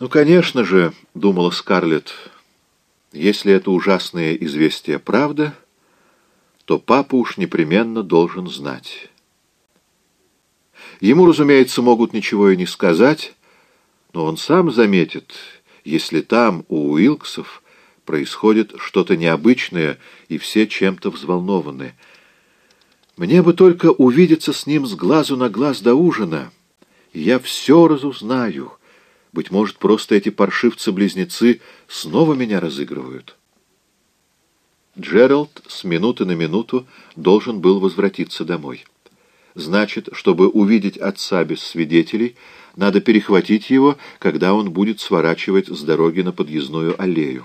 «Ну, конечно же», — думала Скарлетт, — «если это ужасное известие правда, то папа уж непременно должен знать». Ему, разумеется, могут ничего и не сказать, но он сам заметит, если там, у Уилксов, происходит что-то необычное, и все чем-то взволнованы. Мне бы только увидеться с ним с глазу на глаз до ужина, и я все разузнаю. Быть может, просто эти паршивцы-близнецы снова меня разыгрывают. Джеральд с минуты на минуту должен был возвратиться домой. Значит, чтобы увидеть отца без свидетелей, надо перехватить его, когда он будет сворачивать с дороги на подъездную аллею.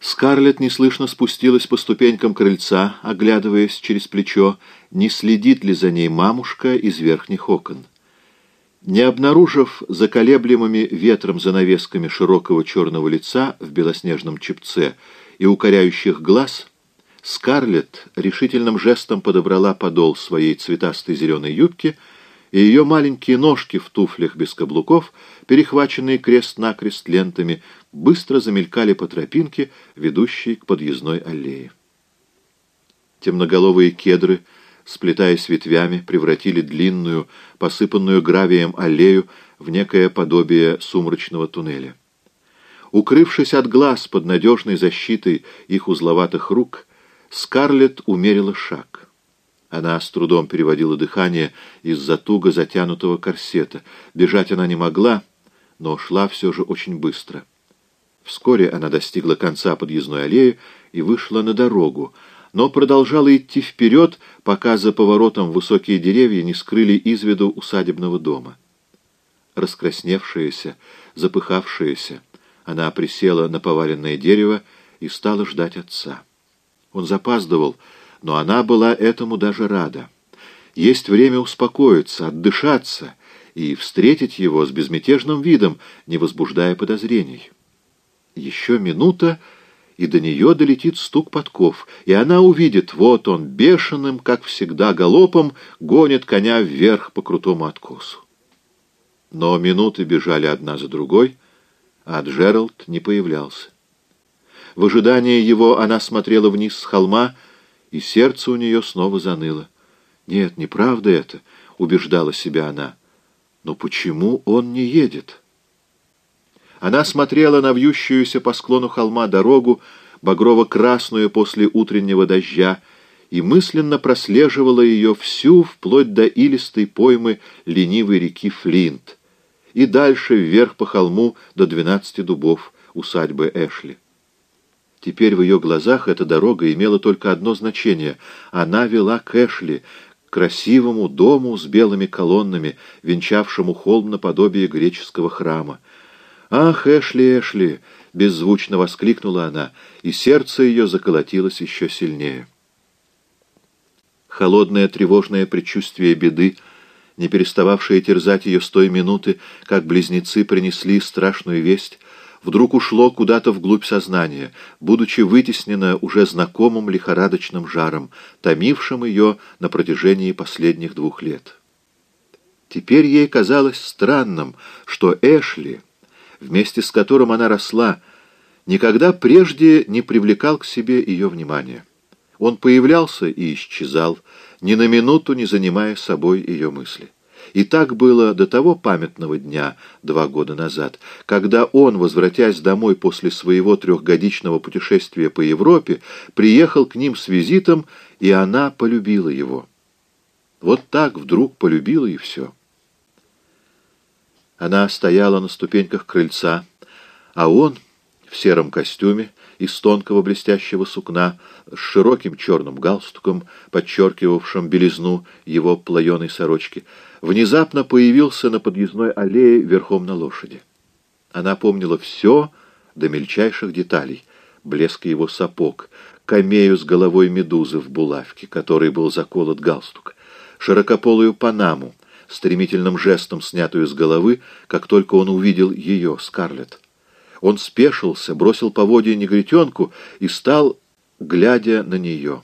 Скарлетт неслышно спустилась по ступенькам крыльца, оглядываясь через плечо, не следит ли за ней мамушка из верхних окон. Не обнаружив заколеблемыми ветром занавесками широкого черного лица в белоснежном чепце и укоряющих глаз, Скарлетт решительным жестом подобрала подол своей цветастой зеленой юбки, и ее маленькие ножки в туфлях без каблуков, перехваченные крест-накрест лентами, быстро замелькали по тропинке, ведущей к подъездной аллее. Темноголовые кедры, сплетаясь ветвями, превратили длинную, посыпанную гравием аллею в некое подобие сумрачного туннеля. Укрывшись от глаз под надежной защитой их узловатых рук, Скарлетт умерила шаг. Она с трудом переводила дыхание из-за туго затянутого корсета. Бежать она не могла, но шла все же очень быстро. Вскоре она достигла конца подъездной аллеи и вышла на дорогу, но продолжала идти вперед, пока за поворотом высокие деревья не скрыли из виду усадебного дома. Раскрасневшаяся, запыхавшаяся, она присела на поваленное дерево и стала ждать отца. Он запаздывал, но она была этому даже рада. Есть время успокоиться, отдышаться и встретить его с безмятежным видом, не возбуждая подозрений. Еще минута, и до нее долетит стук подков, и она увидит, вот он, бешеным, как всегда, галопом, гонит коня вверх по крутому откосу. Но минуты бежали одна за другой, а Джеральд не появлялся. В ожидании его она смотрела вниз с холма, и сердце у нее снова заныло. «Нет, неправда это», — убеждала себя она. «Но почему он не едет?» Она смотрела на вьющуюся по склону холма дорогу, багрово-красную после утреннего дождя, и мысленно прослеживала ее всю вплоть до илистой поймы ленивой реки Флинт и дальше вверх по холму до двенадцати дубов усадьбы Эшли. Теперь в ее глазах эта дорога имела только одно значение. Она вела к Эшли, к красивому дому с белыми колоннами, венчавшему холм наподобие греческого храма. «Ах, Эшли, Эшли!» — беззвучно воскликнула она, и сердце ее заколотилось еще сильнее. Холодное тревожное предчувствие беды, не перестававшее терзать ее с той минуты, как близнецы принесли страшную весть, вдруг ушло куда-то вглубь сознания, будучи вытеснено уже знакомым лихорадочным жаром, томившим ее на протяжении последних двух лет. Теперь ей казалось странным, что Эшли, вместе с которым она росла, никогда прежде не привлекал к себе ее внимания. Он появлялся и исчезал, ни на минуту не занимая собой ее мысли. И так было до того памятного дня, два года назад, когда он, возвратясь домой после своего трехгодичного путешествия по Европе, приехал к ним с визитом, и она полюбила его. Вот так вдруг полюбила и все. Она стояла на ступеньках крыльца, а он в сером костюме из тонкого блестящего сукна с широким черным галстуком, подчеркивавшим белизну его плаеной сорочки, внезапно появился на подъездной аллее верхом на лошади. Она помнила все до мельчайших деталей. Блеск его сапог, камею с головой медузы в булавке, которой был заколот галстук, широкополую панаму, стремительным жестом снятую с головы, как только он увидел ее, Скарлетт. Он спешился, бросил поводья негритенку и стал, глядя на нее.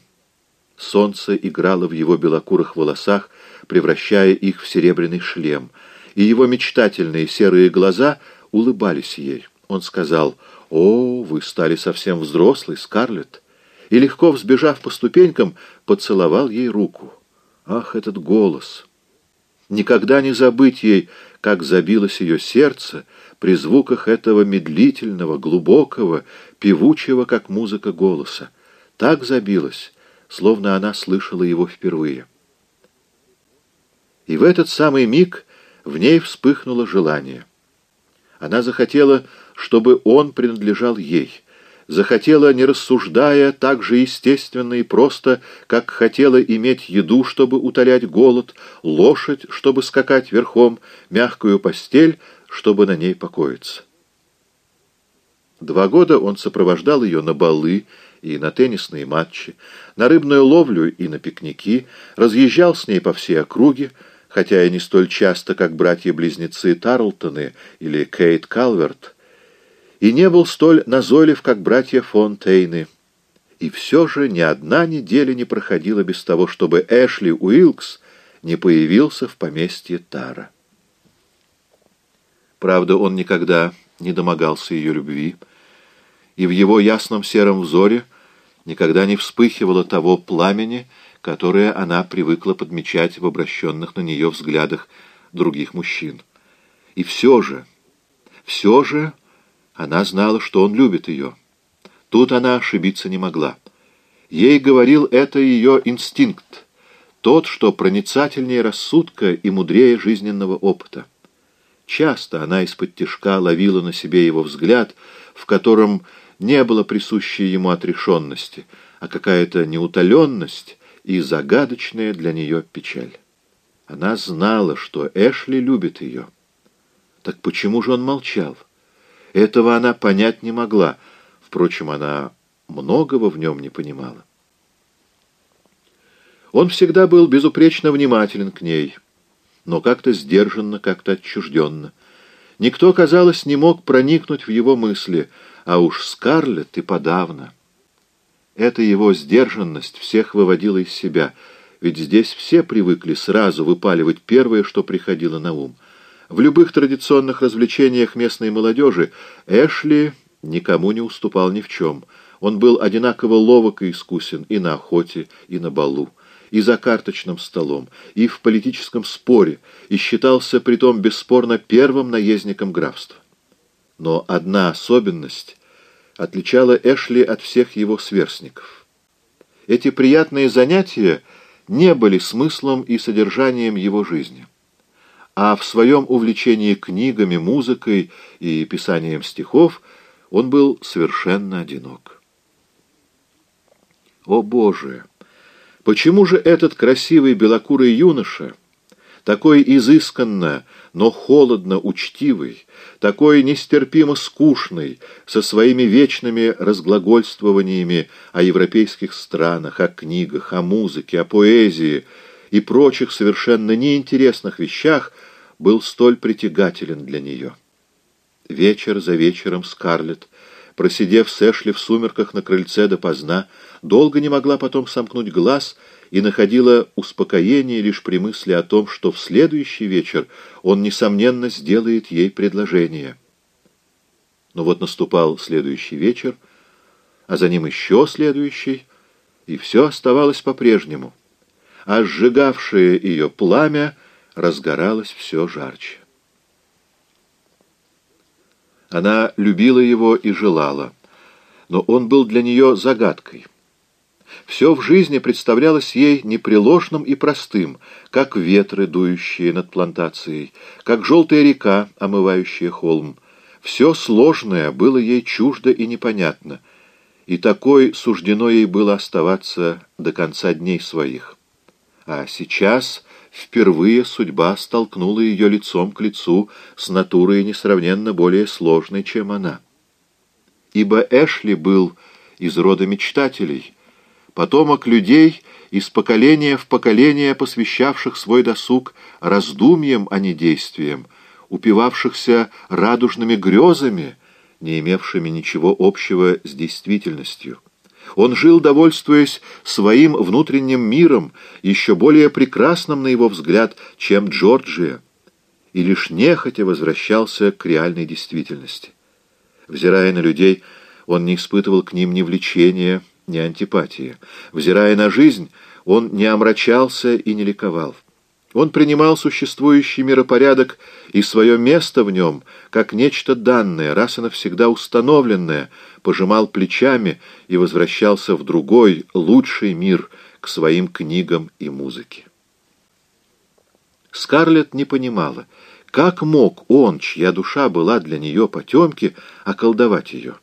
Солнце играло в его белокурых волосах, превращая их в серебряный шлем, и его мечтательные серые глаза улыбались ей. Он сказал, «О, вы стали совсем взрослой, Скарлетт!» и, легко взбежав по ступенькам, поцеловал ей руку. Ах, этот голос! Никогда не забыть ей, как забилось ее сердце при звуках этого медлительного, глубокого, певучего, как музыка голоса. Так забилось, словно она слышала его впервые. И в этот самый миг в ней вспыхнуло желание. Она захотела, чтобы он принадлежал ей — захотела, не рассуждая, так же естественно и просто, как хотела иметь еду, чтобы утолять голод, лошадь, чтобы скакать верхом, мягкую постель, чтобы на ней покоиться. Два года он сопровождал ее на балы и на теннисные матчи, на рыбную ловлю и на пикники, разъезжал с ней по всей округе, хотя и не столь часто, как братья-близнецы Тарлтоны или Кейт Калверт, и не был столь назойлив, как братья Фонтейны. И все же ни одна неделя не проходила без того, чтобы Эшли Уилкс не появился в поместье Тара. Правда, он никогда не домогался ее любви, и в его ясном сером взоре никогда не вспыхивало того пламени, которое она привыкла подмечать в обращенных на нее взглядах других мужчин. И все же, все же она знала, что он любит ее. Тут она ошибиться не могла. Ей говорил это ее инстинкт, тот, что проницательнее рассудка и мудрее жизненного опыта. Часто она из-под тишка ловила на себе его взгляд, в котором не было присущей ему отрешенности, а какая-то неутоленность и загадочная для нее печаль. Она знала, что Эшли любит ее. Так почему же он молчал? Этого она понять не могла. Впрочем, она многого в нем не понимала. Он всегда был безупречно внимателен к ней, но как-то сдержанно, как-то отчужденно. Никто, казалось, не мог проникнуть в его мысли, а уж Скарлетт и подавно. Эта его сдержанность всех выводила из себя, ведь здесь все привыкли сразу выпаливать первое, что приходило на ум — в любых традиционных развлечениях местной молодежи Эшли никому не уступал ни в чем. Он был одинаково ловок и искусен и на охоте, и на балу, и за карточным столом, и в политическом споре, и считался притом бесспорно первым наездником графства. Но одна особенность отличала Эшли от всех его сверстников. Эти приятные занятия не были смыслом и содержанием его жизни а в своем увлечении книгами, музыкой и писанием стихов он был совершенно одинок. О Боже! Почему же этот красивый белокурый юноша, такой изысканно, но холодно учтивый, такой нестерпимо скучный, со своими вечными разглагольствованиями о европейских странах, о книгах, о музыке, о поэзии и прочих совершенно неинтересных вещах, был столь притягателен для нее. Вечер за вечером Скарлетт, просидев с Эшли в сумерках на крыльце допоздна, долго не могла потом сомкнуть глаз и находила успокоение лишь при мысли о том, что в следующий вечер он, несомненно, сделает ей предложение. Но вот наступал следующий вечер, а за ним еще следующий, и все оставалось по-прежнему. А сжигавшее ее пламя — разгоралось все жарче. Она любила его и желала, но он был для нее загадкой. Все в жизни представлялось ей непреложным и простым, как ветры, дующие над плантацией, как желтая река, омывающая холм. Все сложное было ей чуждо и непонятно, и такой суждено ей было оставаться до конца дней своих. А сейчас впервые судьба столкнула ее лицом к лицу с натурой несравненно более сложной, чем она. Ибо Эшли был из рода мечтателей, потомок людей из поколения в поколение посвящавших свой досуг раздумьям, а не действиям, упивавшихся радужными грезами, не имевшими ничего общего с действительностью. Он жил, довольствуясь своим внутренним миром, еще более прекрасным, на его взгляд, чем Джорджия. и лишь нехотя возвращался к реальной действительности. Взирая на людей, он не испытывал к ним ни влечения, ни антипатии. Взирая на жизнь, он не омрачался и не ликовал. Он принимал существующий миропорядок и свое место в нем, как нечто данное, раз и навсегда установленное, пожимал плечами и возвращался в другой, лучший мир, к своим книгам и музыке. Скарлетт не понимала, как мог он, чья душа была для нее потемки, околдовать ее.